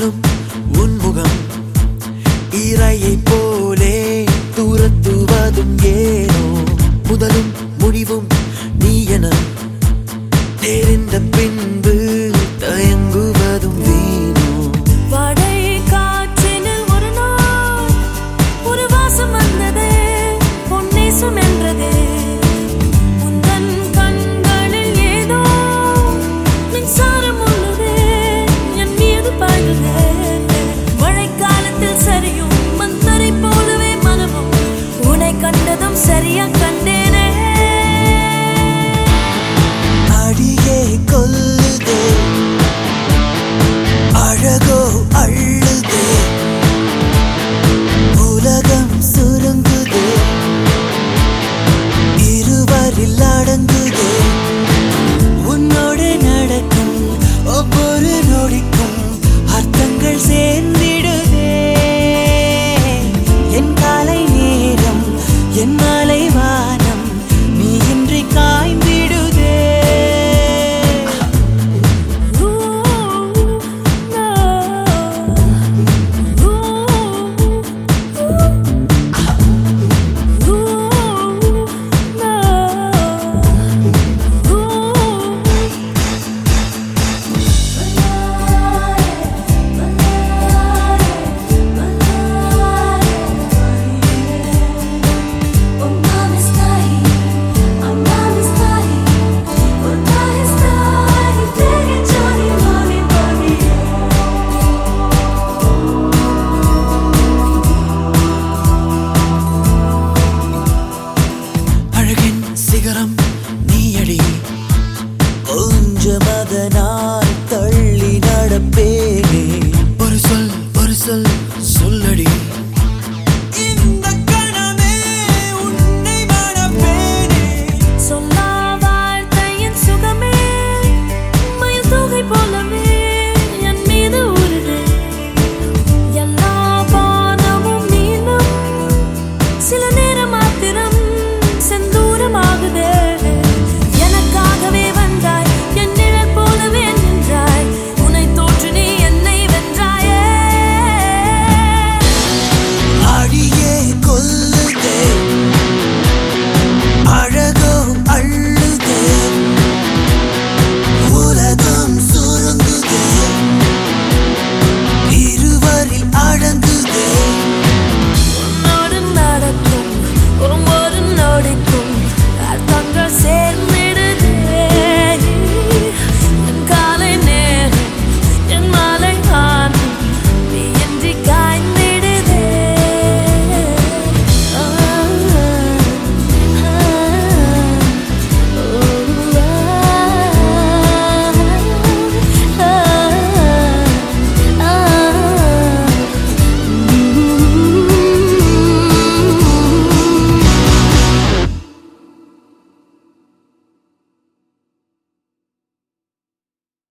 பார்த்தாலும் உன்முகம் இறையை போலே துரத்துவதும் ஏனோ? முதலும் முடிவும் நீ என தெரிந்த பின்பு